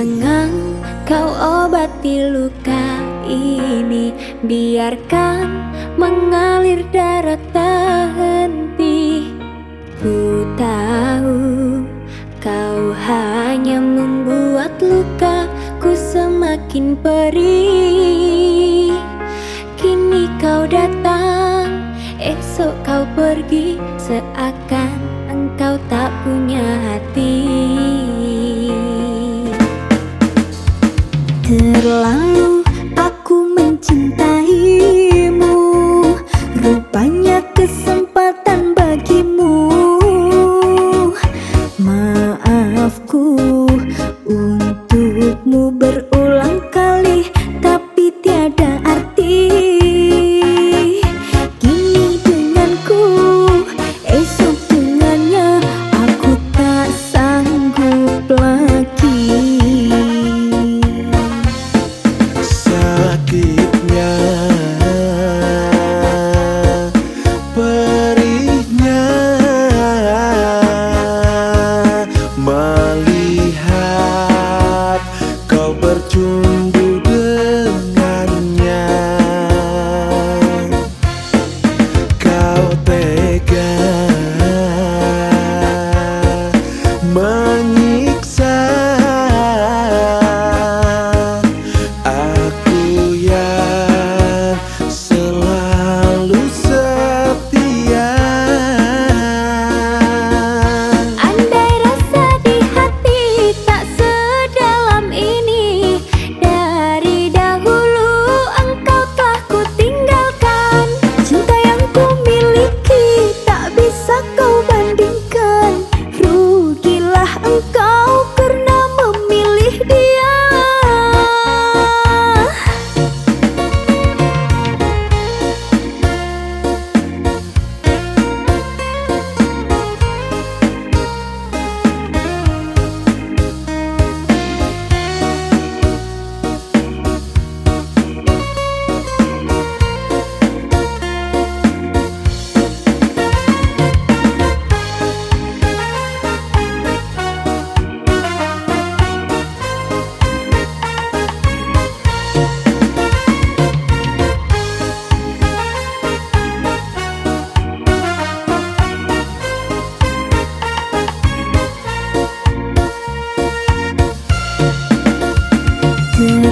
Jangan kau obati luka ini. Biarkan mengalir darah tak henti Ku tahu kau hanya membuat lukaku semakin perih. Kini kau datang, esok kau pergi. Seakan engkau tak punya hati. terlambat.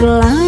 light.